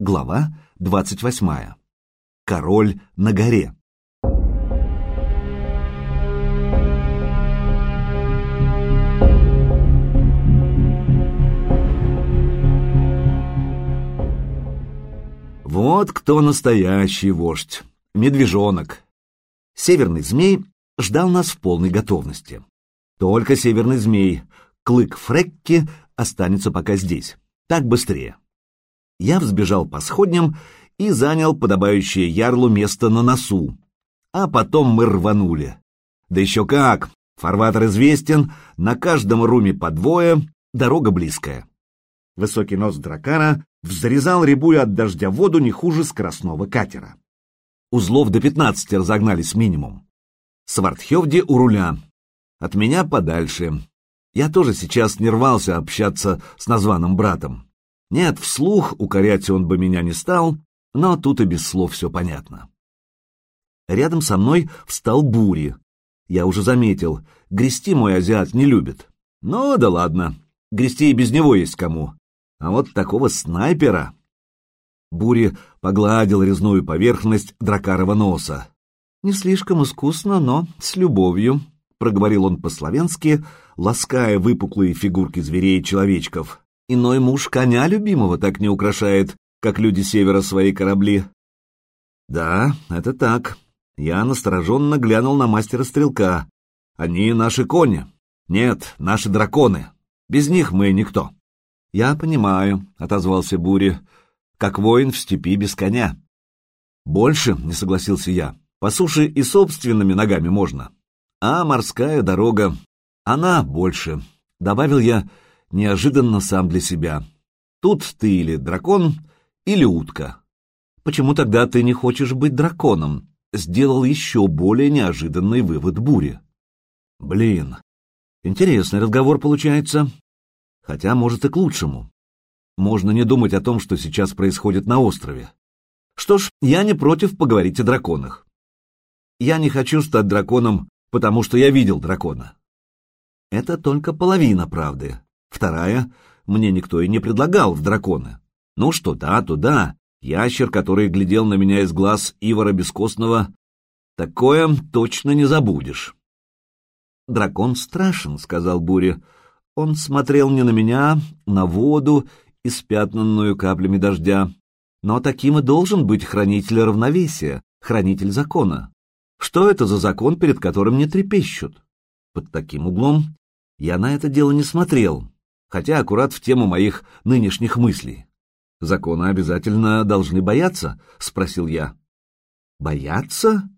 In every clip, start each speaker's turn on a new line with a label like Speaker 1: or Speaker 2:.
Speaker 1: Глава 28. Король на горе. Вот кто настоящий вождь. Медвежонок. Северный змей ждал нас в полной готовности. Только северный змей, клык Фрекки, останется пока здесь. Так быстрее. Я взбежал по сходням и занял подобающее ярлу место на носу. А потом мы рванули. Да еще как! Фарватер известен, на каждом руме по двое, дорога близкая. Высокий нос дракара взрезал рябую от дождя воду не хуже скоростного катера. Узлов до пятнадцати разогнались минимум. Свардхевди у руля. От меня подальше. Я тоже сейчас не рвался общаться с названным братом. Нет, вслух укорять он бы меня не стал, но тут и без слов все понятно. Рядом со мной встал Бури. Я уже заметил, грести мой азиат не любит. Ну да ладно, грести и без него есть кому. А вот такого снайпера... Бури погладил резную поверхность дракарова носа. «Не слишком искусно, но с любовью», — проговорил он по-словенски, лаская выпуклые фигурки зверей и человечков. «Иной муж коня любимого так не украшает, как люди севера свои корабли». «Да, это так». Я настороженно глянул на мастера-стрелка. «Они наши кони. Нет, наши драконы. Без них мы никто». «Я понимаю», — отозвался Бури, — «как воин в степи без коня». «Больше», — не согласился я, — «по суше и собственными ногами можно. А морская дорога, она больше», — добавил я неожиданно сам для себя. «Тут ты или дракон, или утка». «Почему тогда ты не хочешь быть драконом?» — сделал еще более неожиданный вывод Бури. «Блин, интересный разговор получается. Хотя, может, и к лучшему. Можно не думать о том, что сейчас происходит на острове. Что ж, я не против поговорить о драконах. Я не хочу стать драконом, потому что я видел дракона. Это только половина правды. Вторая — мне никто и не предлагал в драконы. Ну что да, то да. Ящер, который глядел на меня из глаз Ивара Бескостного, такое точно не забудешь. «Дракон страшен», — сказал Буря. Он смотрел не на меня, на воду, испятнанную каплями дождя. Но таким и должен быть хранитель равновесия, хранитель закона. Что это за закон, перед которым не трепещут? Под таким углом я на это дело не смотрел, хотя аккурат в тему моих нынешних мыслей. «Закона обязательно должны бояться?» — спросил я. «Бояться?»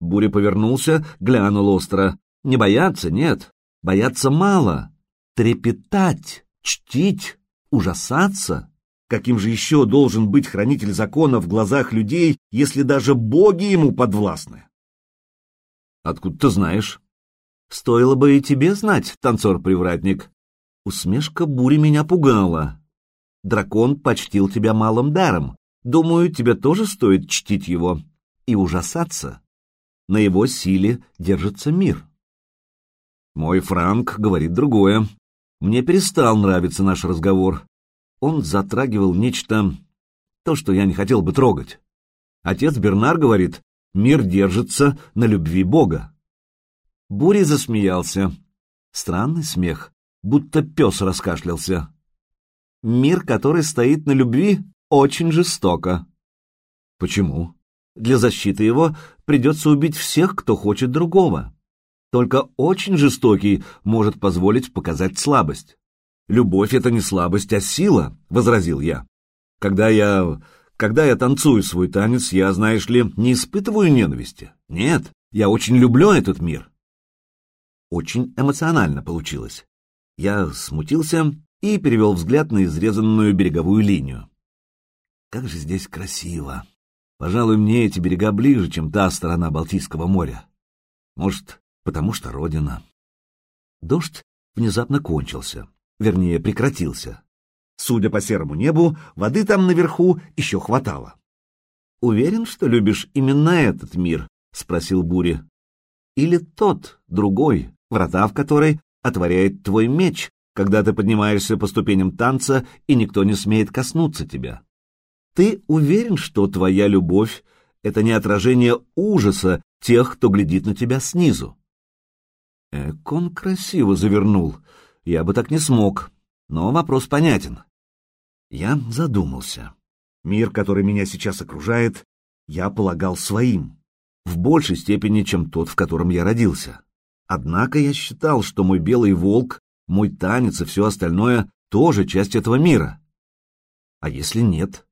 Speaker 1: Буря повернулся, глянул остро. «Не бояться, нет. Бояться мало трепетать, чтить, ужасаться? Каким же еще должен быть хранитель закона в глазах людей, если даже боги ему подвластны? Откуда ты знаешь? Стоило бы и тебе знать, танцор-привратник. Усмешка бури меня пугала. Дракон почтил тебя малым даром. Думаю, тебе тоже стоит чтить его и ужасаться. На его силе держится мир. Мой Франк говорит другое. Мне перестал нравиться наш разговор. Он затрагивал нечто, то, что я не хотел бы трогать. Отец Бернар говорит, мир держится на любви Бога. Бури засмеялся. Странный смех, будто пес раскашлялся. Мир, который стоит на любви, очень жестоко. Почему? Для защиты его придется убить всех, кто хочет другого. Только очень жестокий может позволить показать слабость. «Любовь — это не слабость, а сила», — возразил я. «Когда я... когда я танцую свой танец, я, знаешь ли, не испытываю ненависти. Нет, я очень люблю этот мир». Очень эмоционально получилось. Я смутился и перевел взгляд на изрезанную береговую линию. Как же здесь красиво! Пожалуй, мне эти берега ближе, чем та сторона Балтийского моря. Может, потому что родина. Дождь внезапно кончился, вернее, прекратился. Судя по серому небу, воды там наверху еще хватало. «Уверен, что любишь именно этот мир?» — спросил Бури. «Или тот, другой, врата в который отворяет твой меч, когда ты поднимаешься по ступеням танца, и никто не смеет коснуться тебя?» Ты уверен, что твоя любовь — это не отражение ужаса тех, кто глядит на тебя снизу? Эк, он красиво завернул. Я бы так не смог, но вопрос понятен. Я задумался. Мир, который меня сейчас окружает, я полагал своим, в большей степени, чем тот, в котором я родился. Однако я считал, что мой белый волк, мой танец и все остальное тоже часть этого мира. А если нет?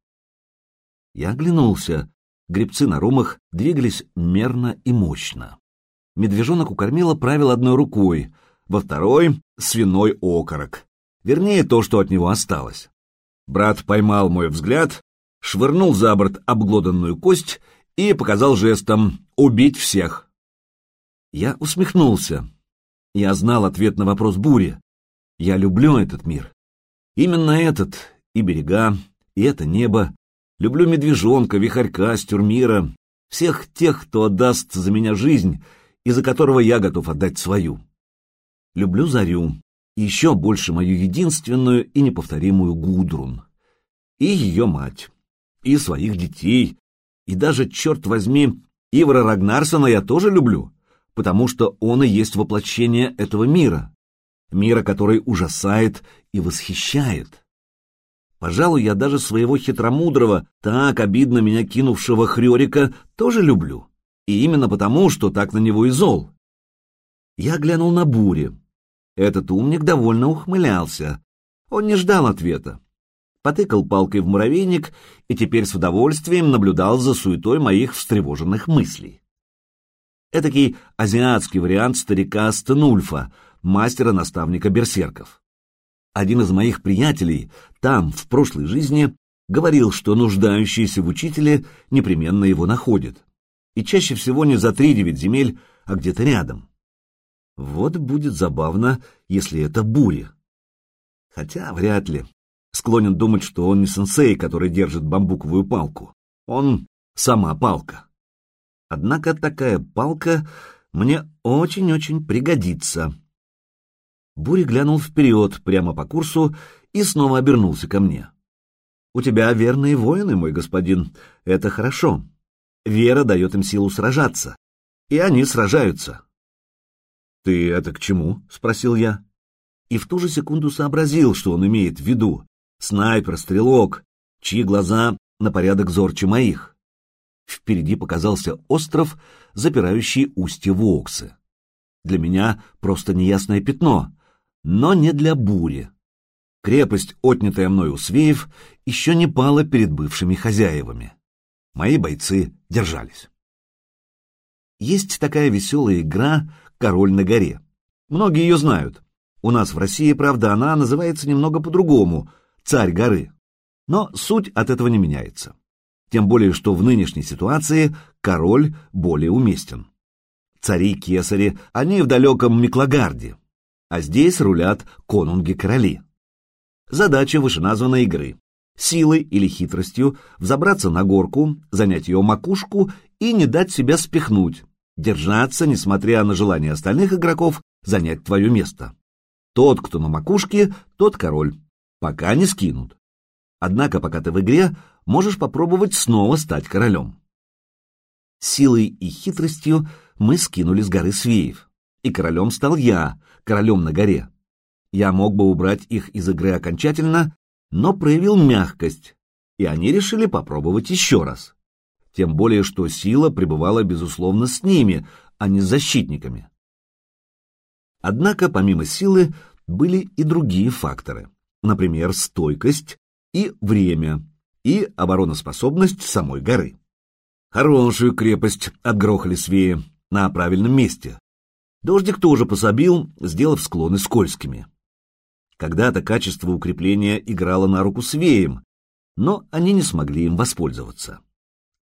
Speaker 1: Я оглянулся. Гребцы на румах двигались мерно и мощно. Медвежонок у кормила правил одной рукой, во второй — свиной окорок. Вернее, то, что от него осталось. Брат поймал мой взгляд, швырнул за борт обглоданную кость и показал жестом «убить всех». Я усмехнулся. Я знал ответ на вопрос бури. Я люблю этот мир. Именно этот, и берега, и это небо. Люблю медвежонка, вихарька, стюрмира, всех тех, кто отдаст за меня жизнь и за которого я готов отдать свою. Люблю зарю, и еще больше мою единственную и неповторимую Гудрун, и ее мать, и своих детей, и даже, черт возьми, Ивара Рагнарсона я тоже люблю, потому что он и есть воплощение этого мира, мира, который ужасает и восхищает. Пожалуй, я даже своего хитромудрого, так обидно меня кинувшего Хрёрика тоже люблю, и именно потому, что так на него и зол. Я глянул на бури, этот умник довольно ухмылялся. Он не ждал ответа. Потыкал палкой в муравейник и теперь с удовольствием наблюдал за суетой моих встревоженных мыслей. Этакий азиатский вариант старика Стенульфа, мастера-наставника берсерков. Один из моих приятелей там, в прошлой жизни, говорил, что нуждающийся в учителе непременно его находит. И чаще всего не за три-девять земель, а где-то рядом. Вот будет забавно, если это буря. Хотя вряд ли. Склонен думать, что он не сенсей, который держит бамбуковую палку. Он сама палка. Однако такая палка мне очень-очень пригодится. Буря глянул вперед, прямо по курсу, и снова обернулся ко мне. «У тебя верные воины, мой господин. Это хорошо. Вера дает им силу сражаться. И они сражаются. «Ты это к чему?» — спросил я. И в ту же секунду сообразил, что он имеет в виду. Снайпер, стрелок, чьи глаза на порядок зорче моих. Впереди показался остров, запирающий устье Воксы. Для меня просто неясное пятно, но не для бури. Крепость, отнятая мной у свеев, еще не пала перед бывшими хозяевами. Мои бойцы держались. Есть такая веселая игра «Король на горе». Многие ее знают. У нас в России, правда, она называется немного по-другому «Царь горы». Но суть от этого не меняется. Тем более, что в нынешней ситуации король более уместен. Цари-кесари, они в далеком Миклагарде, а здесь рулят конунги-короли. Задача вышеназванной игры — силой или хитростью взобраться на горку, занять ее макушку и не дать себя спихнуть, держаться, несмотря на желание остальных игроков занять твое место. Тот, кто на макушке, тот король, пока не скинут. Однако, пока ты в игре, можешь попробовать снова стать королем. Силой и хитростью мы скинули с горы Свеев, и королем стал я, королем на горе. Я мог бы убрать их из игры окончательно, но проявил мягкость, и они решили попробовать еще раз тем более что сила пребывала, безусловно, с ними, а не с защитниками. Однако, помимо силы, были и другие факторы, например, стойкость и время, и обороноспособность самой горы. Хорошую крепость отгрохали свеи на правильном месте. Дождик тоже пособил, сделав склоны скользкими. Когда-то качество укрепления играло на руку свеям, но они не смогли им воспользоваться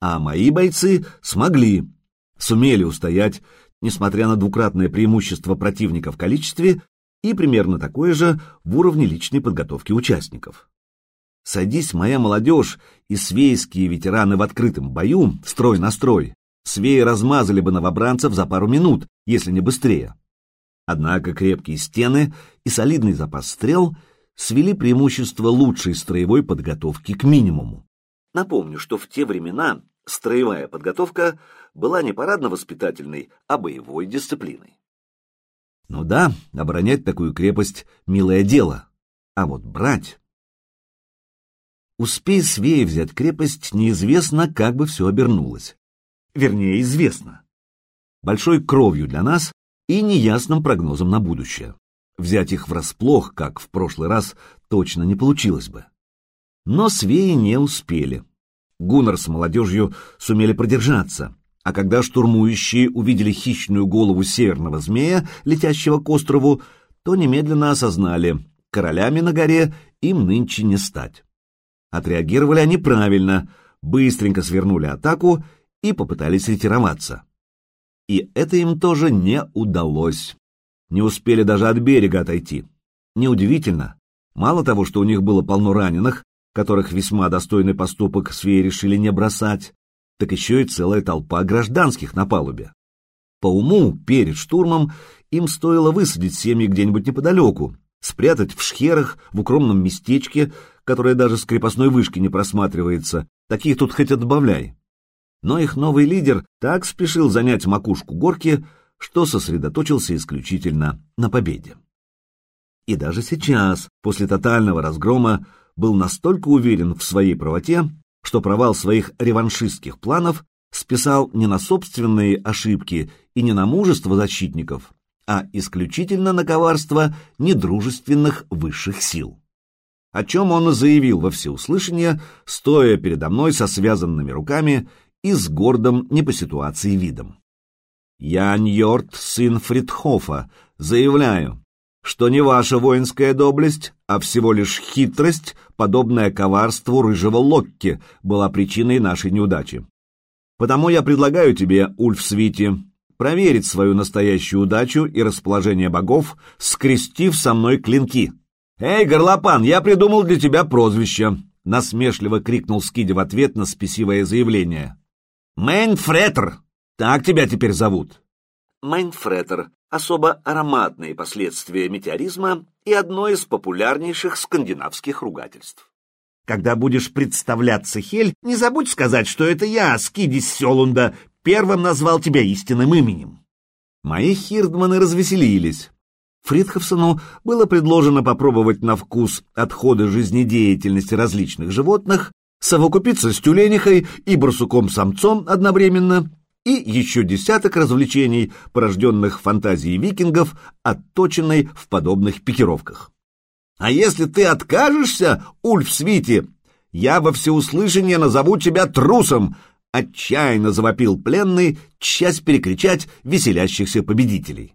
Speaker 1: а мои бойцы смогли, сумели устоять, несмотря на двукратное преимущество противника в количестве и примерно такое же в уровне личной подготовки участников. Садись, моя молодежь, и свейские ветераны в открытом бою, строй на строй, свеи размазали бы новобранцев за пару минут, если не быстрее. Однако крепкие стены и солидный запас стрел свели преимущество лучшей строевой подготовки к минимуму. Напомню, что в те времена строевая подготовка была не парадно-воспитательной, а боевой дисциплиной. Ну да, оборонять такую крепость — милое дело, а вот брать... Успей Свея взять крепость, неизвестно, как бы все обернулось. Вернее, известно. Большой кровью для нас и неясным прогнозом на будущее. Взять их врасплох, как в прошлый раз, точно не получилось бы. Но свеи не успели. Гуннар с молодежью сумели продержаться, а когда штурмующие увидели хищную голову северного змея, летящего к острову, то немедленно осознали, королями на горе им нынче не стать. Отреагировали они правильно, быстренько свернули атаку и попытались ретироваться. И это им тоже не удалось. Не успели даже от берега отойти. Неудивительно. Мало того, что у них было полно раненых, которых весьма достойный поступок свеи решили не бросать, так еще и целая толпа гражданских на палубе. По уму, перед штурмом, им стоило высадить семьи где-нибудь неподалеку, спрятать в шхерах, в укромном местечке, которое даже с крепостной вышки не просматривается, таких тут хоть отбавляй. Но их новый лидер так спешил занять макушку горки, что сосредоточился исключительно на победе. И даже сейчас, после тотального разгрома, был настолько уверен в своей правоте, что провал своих реваншистских планов списал не на собственные ошибки и не на мужество защитников, а исключительно на коварство недружественных высших сил. О чем он и заявил во всеуслышание, стоя передо мной со связанными руками и с гордым не по ситуации видом. «Я Ньорд, сын Фридхофа, заявляю, что не ваша воинская доблесть, а всего лишь хитрость, подобная коварству рыжего Локки, была причиной нашей неудачи. Потому я предлагаю тебе, Ульф Свити, проверить свою настоящую удачу и расположение богов, скрестив со мной клинки. «Эй, горлопан, я придумал для тебя прозвище!» — насмешливо крикнул Скиди в ответ на спесивое заявление. «Мейнфретер! Так тебя теперь зовут!» Мейнфретер особо ароматные последствия метеоризма и одно из популярнейших скандинавских ругательств. Когда будешь представляться, Хель, не забудь сказать, что это я, Скидис Селунда, первым назвал тебя истинным именем. Мои хирдманы развеселились. Фридховсону было предложено попробовать на вкус отходы жизнедеятельности различных животных, совокупиться с тюленихой и барсуком-самцом одновременно и еще десяток развлечений, порожденных фантазией викингов, отточенной в подобных пикировках. А если ты откажешься, Ульф Свити, я во всеуслышание назову тебя трусом, отчаянно завопил пленный, часть перекричать веселящихся победителей.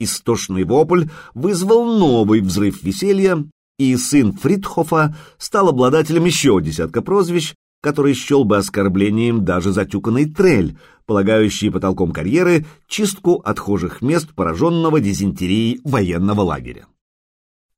Speaker 1: Истошный вопль вызвал новый взрыв веселья, и сын Фридхофа стал обладателем еще десятка прозвищ, который счел бы оскорблением даже затюканный трель, полагающий потолком карьеры чистку отхожих мест пораженного дизентерией военного лагеря.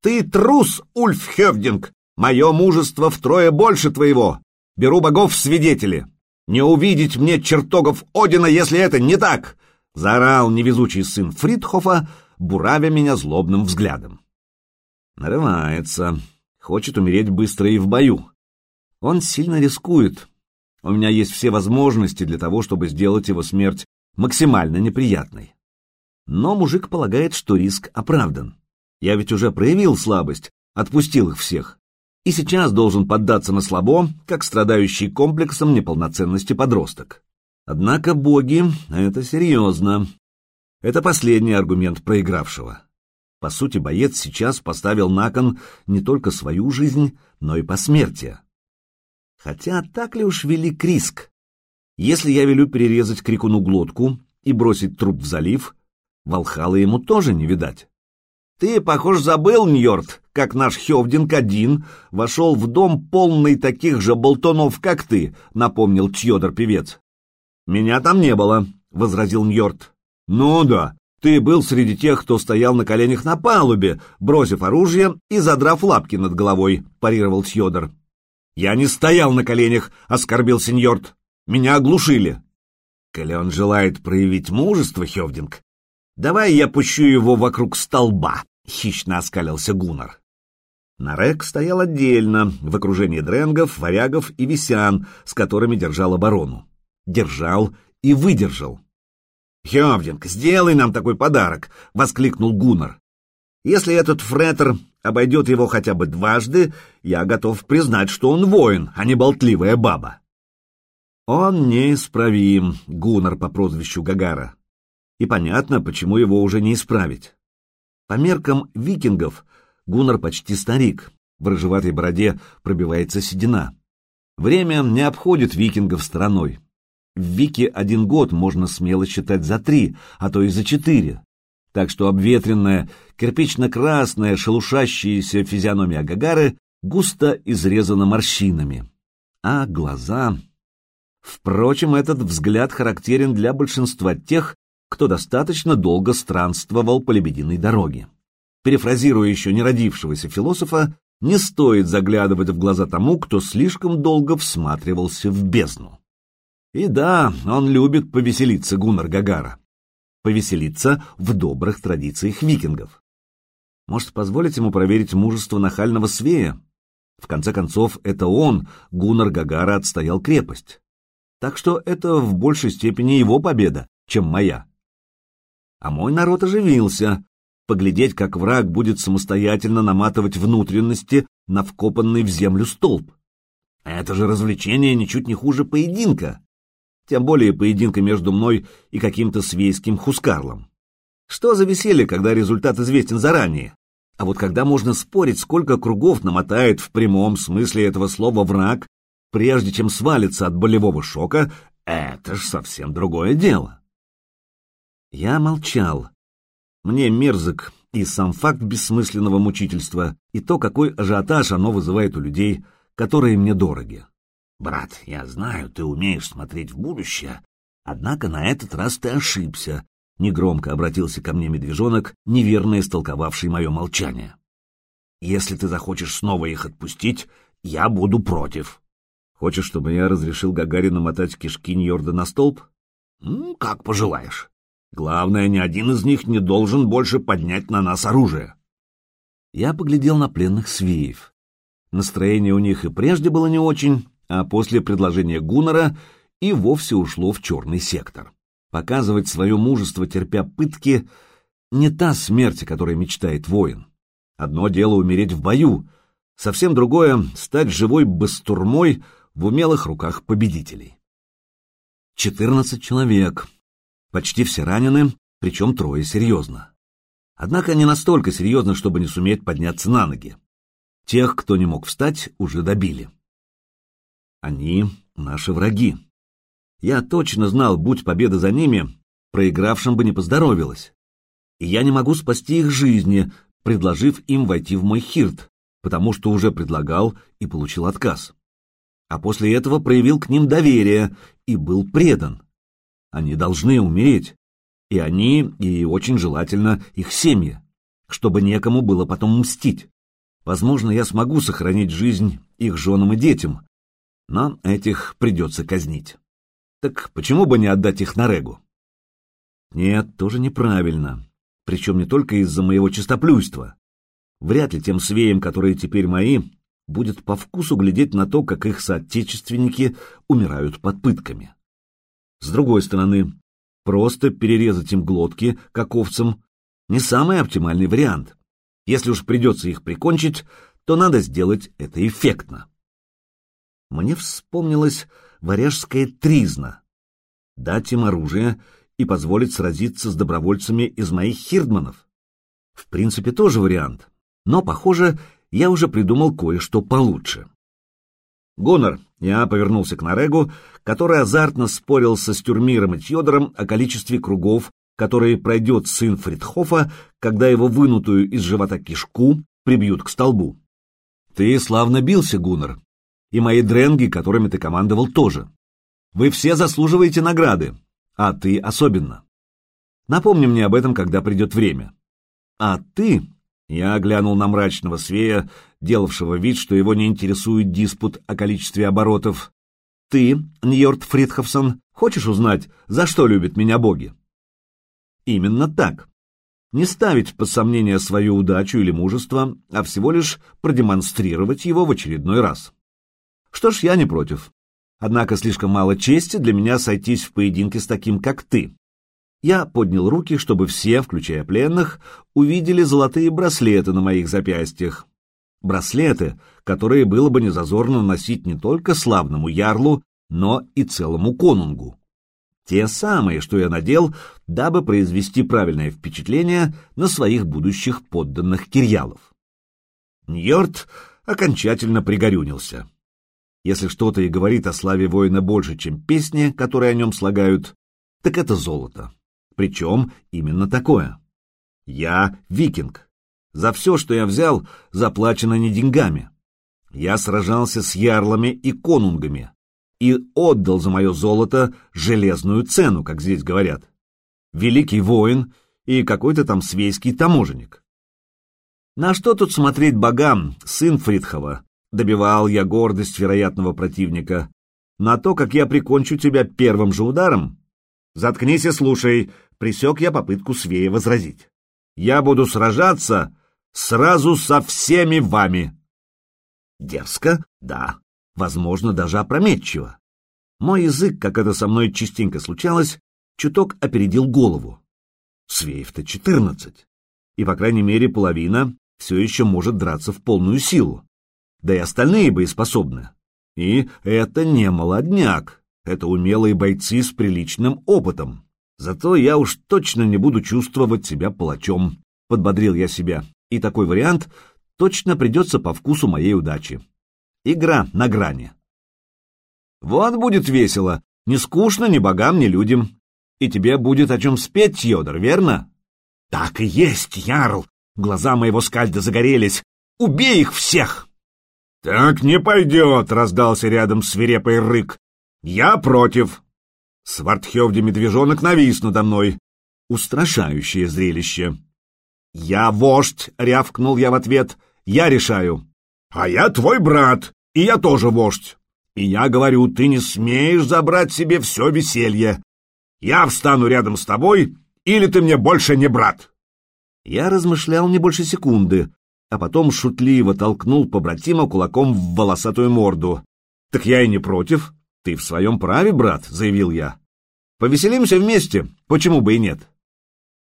Speaker 1: «Ты трус, Ульф Хевдинг! Мое мужество втрое больше твоего! Беру богов в свидетели! Не увидеть мне чертогов Одина, если это не так!» — заорал невезучий сын Фридхофа, буравя меня злобным взглядом. Нарывается, хочет умереть быстро и в бою. Он сильно рискует. У меня есть все возможности для того, чтобы сделать его смерть максимально неприятной. Но мужик полагает, что риск оправдан. Я ведь уже проявил слабость, отпустил их всех. И сейчас должен поддаться на слабо, как страдающий комплексом неполноценности подросток. Однако боги — это серьезно. Это последний аргумент проигравшего. По сути, боец сейчас поставил на кон не только свою жизнь, но и посмертие. Хотя так ли уж велик риск? Если я велю перерезать крикуну глотку и бросить труп в залив, Волхала ему тоже не видать. Ты, похож, забыл, Ньорд, как наш Хевдинг-один вошел в дом полный таких же болтонов, как ты, напомнил Тьодор-певец. Меня там не было, возразил Ньорд. Ну да, ты был среди тех, кто стоял на коленях на палубе, бросив оружие и задрав лапки над головой, парировал Тьодор. «Я не стоял на коленях», — оскорбил сеньорд. «Меня оглушили». «Коли он желает проявить мужество, Хевдинг, давай я пущу его вокруг столба», — хищно оскалился Гуннар. Нарек стоял отдельно, в окружении дренгов, варягов и висян, с которыми держал оборону. Держал и выдержал. «Хевдинг, сделай нам такой подарок!» — воскликнул Гуннар. «Если этот фретер обойдет его хотя бы дважды, я готов признать, что он воин, а не болтливая баба». Он неисправим, Гуннар по прозвищу Гагара. И понятно, почему его уже не исправить. По меркам викингов Гуннар почти старик, в рыжеватой бороде пробивается седина. Время не обходит викингов стороной. В Вике один год можно смело считать за три, а то и за четыре. Так что обветренная, кирпично-красная, шелушащаяся физиономия Гагары густо изрезана морщинами. А глаза... Впрочем, этот взгляд характерен для большинства тех, кто достаточно долго странствовал по лебединой дороге. Перефразируя еще не родившегося философа, не стоит заглядывать в глаза тому, кто слишком долго всматривался в бездну. И да, он любит повеселиться, Гуннар Гагара. Повеселиться в добрых традициях викингов. Может, позволить ему проверить мужество нахального свея? В конце концов, это он, Гуннар Гагара, отстоял крепость. Так что это в большей степени его победа, чем моя. А мой народ оживился, поглядеть, как враг будет самостоятельно наматывать внутренности на вкопанный в землю столб. Это же развлечение ничуть не хуже поединка. Тем более поединка между мной и каким-то свейским хускарлом. Что за веселье, когда результат известен заранее? А вот когда можно спорить, сколько кругов намотает в прямом смысле этого слова враг, прежде чем свалиться от болевого шока, это ж совсем другое дело. Я молчал, мне мерзок и сам факт бессмысленного мучительства, и то, какой ажиотаж оно вызывает у людей, которые мне дороги. Брат, я знаю, ты умеешь смотреть в будущее, однако на этот раз ты ошибся, — негромко обратился ко мне медвежонок, неверно истолковавший мое молчание. Если ты захочешь снова их отпустить, я буду против. Хочешь, чтобы я разрешил Гагарину мотать кишки Ньорда на столб? Ну, как пожелаешь. Главное, ни один из них не должен больше поднять на нас оружие. Я поглядел на пленных свеев. Настроение у них и прежде было не очень, а после предложения Гуннера и вовсе ушло в черный сектор. Показывать свое мужество, терпя пытки, не та смерть, о которой мечтает воин. Одно дело умереть в бою, совсем другое — стать живой бастурмой в умелых руках победителей. Четырнадцать человек, Почти все ранены, причем трое серьезно. Однако не настолько серьезно, чтобы не суметь подняться на ноги. Тех, кто не мог встать, уже добили. Они — наши враги. Я точно знал, будь победа за ними, проигравшим бы не поздоровилось. И я не могу спасти их жизни, предложив им войти в мой хирт, потому что уже предлагал и получил отказ. А после этого проявил к ним доверие и был предан. Они должны умереть. И они, и очень желательно их семьи, чтобы некому было потом мстить. Возможно, я смогу сохранить жизнь их женам и детям, но этих придется казнить. Так почему бы не отдать их на Регу? Нет, тоже неправильно. Причем не только из-за моего чистоплюйства. Вряд ли тем свеям, которые теперь мои, будет по вкусу глядеть на то, как их соотечественники умирают под пытками. С другой стороны, просто перерезать им глотки, как овцам, не самый оптимальный вариант. Если уж придется их прикончить, то надо сделать это эффектно. Мне вспомнилась варяжская тризна. Дать им оружие и позволить сразиться с добровольцами из моих хирдманов. В принципе, тоже вариант, но, похоже, я уже придумал кое-что получше. Гонор, я повернулся к Нарегу, который азартно спорил со Стюрмиром и Тьодором о количестве кругов, которые пройдет сын Фридхофа, когда его вынутую из живота кишку прибьют к столбу. Ты славно бился, Гуннар, и мои дренги, которыми ты командовал, тоже. Вы все заслуживаете награды, а ты особенно. Напомни мне об этом, когда придет время. А ты, я глянул на мрачного свея, делавшего вид, что его не интересует диспут о количестве оборотов. «Ты, Ньорд Фридховсон, хочешь узнать, за что любят меня боги?» «Именно так. Не ставить под сомнение свою удачу или мужество, а всего лишь продемонстрировать его в очередной раз. Что ж, я не против. Однако слишком мало чести для меня сойтись в поединке с таким, как ты. Я поднял руки, чтобы все, включая пленных, увидели золотые браслеты на моих запястьях. Браслеты, которые было бы незазорно носить не только славному ярлу, но и целому конунгу. Те самые, что я надел, дабы произвести правильное впечатление на своих будущих подданных кирьялов. Ньорд окончательно пригорюнился. Если что-то и говорит о славе воина больше, чем песни, которые о нем слагают, так это золото. Причем именно такое. Я викинг. За все, что я взял, заплачено не деньгами. Я сражался с ярлами и конунгами и отдал за мое золото железную цену, как здесь говорят. Великий воин и какой-то там свейский таможенник. На что тут смотреть богам, сын Фридхова? Добивал я гордость вероятного противника. На то, как я прикончу тебя первым же ударом? Заткнись и слушай, присек я попытку Свея возразить. Я буду сражаться сразу со всеми вами. Дерзко? Да. Возможно, даже опрометчиво. Мой язык, как это со мной частенько случалось, чуток опередил голову. Свеев-то четырнадцать. И, по крайней мере, половина все еще может драться в полную силу да и остальные боеспособны. И это не молодняк, это умелые бойцы с приличным опытом. Зато я уж точно не буду чувствовать себя палачом, подбодрил я себя, и такой вариант точно придется по вкусу моей удачи. Игра на грани. Вот будет весело, не скучно ни богам, ни людям. И тебе будет о чем спеть, Йодор, верно? Так и есть, Ярл. Глаза моего скальда загорелись. Убей их всех! «Так не пойдет!» — раздался рядом свирепый рык. «Я против!» Свартхевди медвежонок навис надо мной. Устрашающее зрелище. «Я вождь!» — рявкнул я в ответ. «Я решаю!» «А я твой брат, и я тоже вождь!» «И я говорю, ты не смеешь забрать себе все веселье! Я встану рядом с тобой, или ты мне больше не брат!» Я размышлял не больше секунды, а потом шутливо толкнул побратима кулаком в волосатую морду. «Так я и не против. Ты в своем праве, брат», — заявил я. «Повеселимся вместе, почему бы и нет?»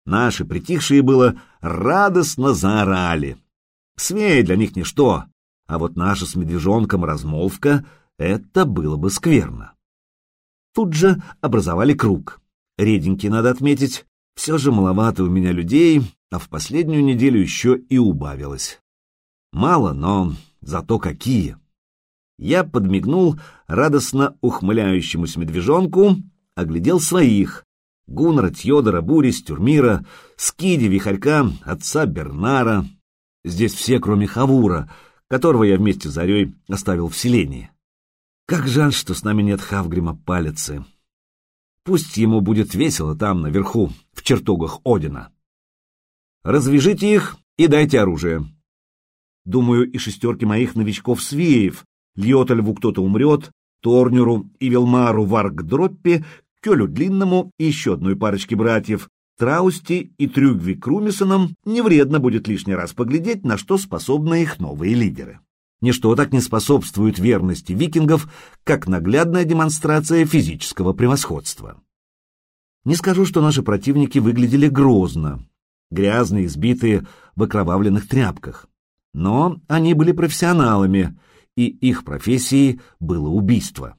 Speaker 1: Наши, притихшие было, радостно заорали. Свей для них ничто, а вот наша с медвежонком размолвка — это было бы скверно. Тут же образовали круг. Реденький, надо отметить, все же маловато у меня людей, а в последнюю неделю еще и убавилось. Мало, но зато какие. Я подмигнул радостно ухмыляющемуся медвежонку, оглядел своих. Гуннера, Тьодора, Бури, Стюрмира, Скиди, Вихарька, отца Бернара. Здесь все, кроме Хавура, которого я вместе с Зарей оставил в селении. Как жаль, что с нами нет Хавгрима Палицы. Пусть ему будет весело там, наверху, в чертогах Одина. Развяжите их и дайте оружие. Думаю, и шестерки моих новичков-свеев, Льотальву кто-то умрет, Торнюру и Вилмару Варгдроппе, Кёлю Длинному и еще одной парочке братьев, Траусти и Трюгви Крумисоном не вредно будет лишний раз поглядеть, на что способны их новые лидеры. Ничто так не способствует верности викингов, как наглядная демонстрация физического превосходства. Не скажу, что наши противники выглядели грозно, грязные, избитые в окровавленных тряпках. Но они были профессионалами, и их профессией было убийство.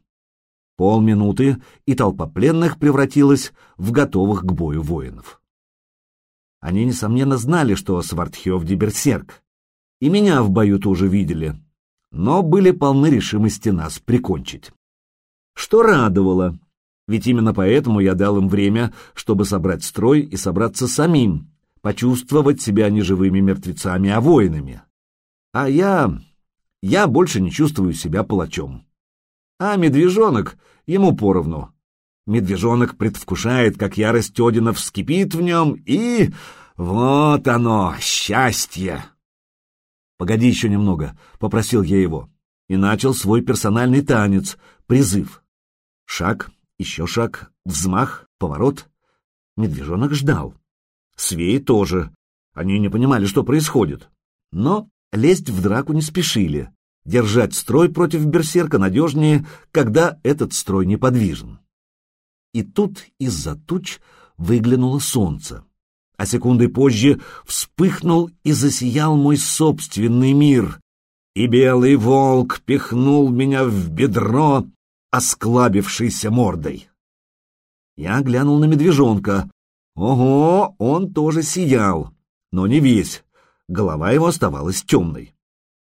Speaker 1: Полминуты, и толпа пленных превратилась в готовых к бою воинов. Они, несомненно, знали, что Свардхевди берсерк, и меня в бою тоже видели, но были полны решимости нас прикончить. Что радовало, ведь именно поэтому я дал им время, чтобы собрать строй и собраться самим, почувствовать себя не живыми мертвецами, а воинами. А я... я больше не чувствую себя палачом. А медвежонок ему поровну. Медвежонок предвкушает, как ярость Одина вскипит в нем, и... вот оно, счастье! «Погоди еще немного», — попросил я его, и начал свой персональный танец, призыв. Шаг, еще шаг, взмах, поворот. Медвежонок ждал. Свей тоже, Они не понимали, что происходит. Но лезть в драку не спешили. Держать строй против берсерка надежнее, когда этот строй неподвижен. И тут из-за туч выглянуло солнце, а секунды позже вспыхнул и засиял мой собственный мир, и белый волк пихнул меня в бедро, осклабившейся мордой. Я глянул на медвежонка. Ого, он тоже сиял, но не весь, голова его оставалась темной.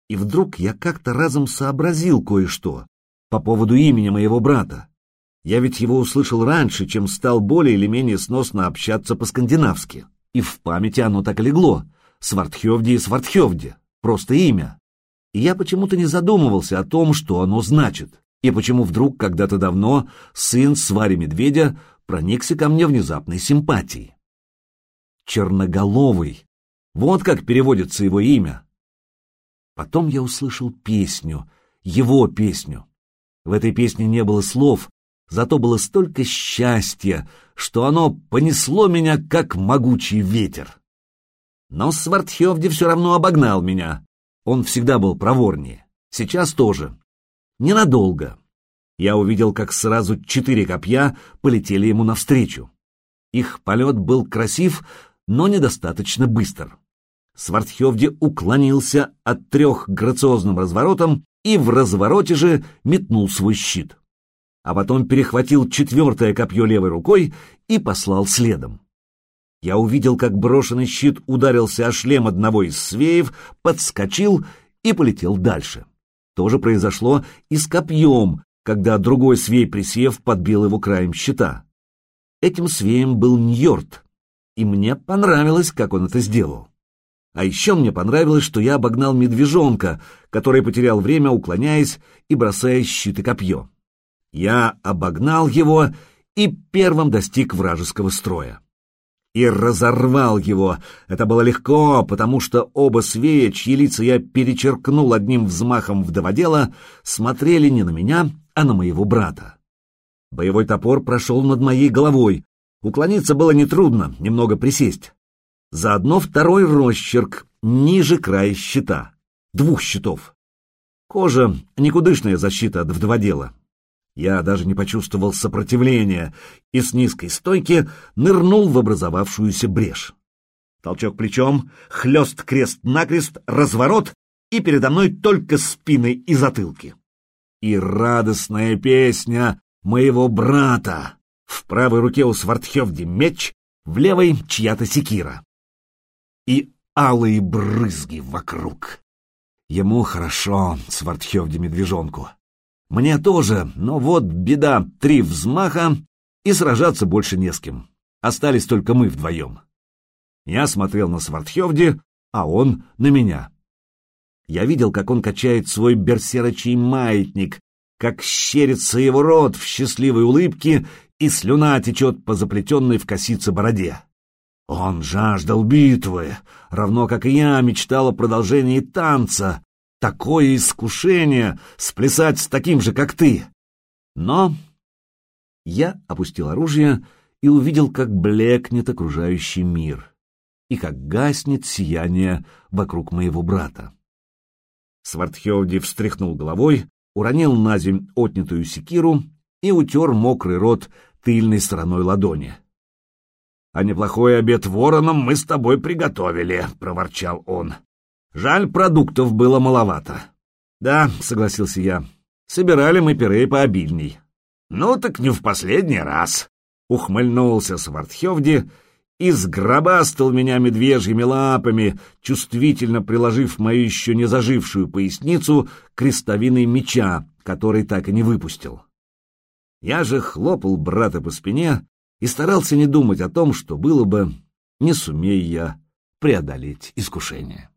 Speaker 1: И вдруг я как-то разом сообразил кое-что по поводу имени моего брата. Я ведь его услышал раньше, чем стал более или менее сносно общаться по-скандинавски. И в памяти оно так и легло. Свартхевди и Свартхевди. Просто имя. И я почему-то не задумывался о том, что оно значит. И почему вдруг когда-то давно сын Свари Медведя проникся ко мне внезапной симпатией. Черноголовый. Вот как переводится его имя. Потом я услышал песню, его песню. В этой песне не было слов, зато было столько счастья, что оно понесло меня, как могучий ветер. Но Свартхевди все равно обогнал меня. Он всегда был проворнее. Сейчас тоже. Ненадолго. Я увидел, как сразу четыре копья полетели ему навстречу. Их полет был красив, но недостаточно быстр. Свартхевди уклонился от трех грациозным разворотом и в развороте же метнул свой щит. А потом перехватил четвертое копье левой рукой и послал следом. Я увидел, как брошенный щит ударился о шлем одного из свеев, подскочил и полетел дальше. То же произошло и с копьем, когда другой свей, присев, подбил его краем щита. Этим свеем был Ньорд, и мне понравилось, как он это сделал. А еще мне понравилось, что я обогнал медвежонка, который потерял время, уклоняясь и бросая щит и копье. Я обогнал его и первым достиг вражеского строя. И разорвал его. Это было легко, потому что оба свея, чьи лица я перечеркнул одним взмахом вдоводела, смотрели не на меня, а на моего брата. Боевой топор прошел над моей головой. Уклониться было нетрудно, немного присесть. Заодно второй росчерк ниже края щита. Двух щитов. Кожа — никудышная защита от вдоводела. Я даже не почувствовал сопротивления и с низкой стойки нырнул в образовавшуюся брешь. Толчок плечом, хлест крест-накрест, разворот, и передо мной только спины и затылки. И радостная песня моего брата. В правой руке у Свартхевди меч, в левой чья-то секира и алые брызги вокруг. Ему хорошо, Свардхевде медвежонку. Мне тоже, но вот беда, три взмаха, и сражаться больше не с кем. Остались только мы вдвоем. Я смотрел на Свардхевде, а он на меня. Я видел, как он качает свой берсерочий маятник, как щерится его рот в счастливой улыбке, и слюна течет по заплетенной в косице бороде. Он жаждал битвы, равно как и я мечтал о продолжении танца. Такое искушение — сплясать с таким же, как ты. Но я опустил оружие и увидел, как блекнет окружающий мир и как гаснет сияние вокруг моего брата. Свартхевди встряхнул головой, уронил на земь отнятую секиру и утер мокрый рот тыльной стороной ладони. «А неплохой обед вороном мы с тобой приготовили», — проворчал он. «Жаль, продуктов было маловато». «Да», — согласился я, — «собирали мы пюре пообильней». «Ну так не в последний раз», — ухмыльнулся Свардхевди и сгробастал меня медвежьими лапами, чувствительно приложив мою еще не зажившую поясницу крестовиной меча, который так и не выпустил. Я же хлопал брата по спине, и старался не думать о том, что было бы, не сумея я преодолеть искушение.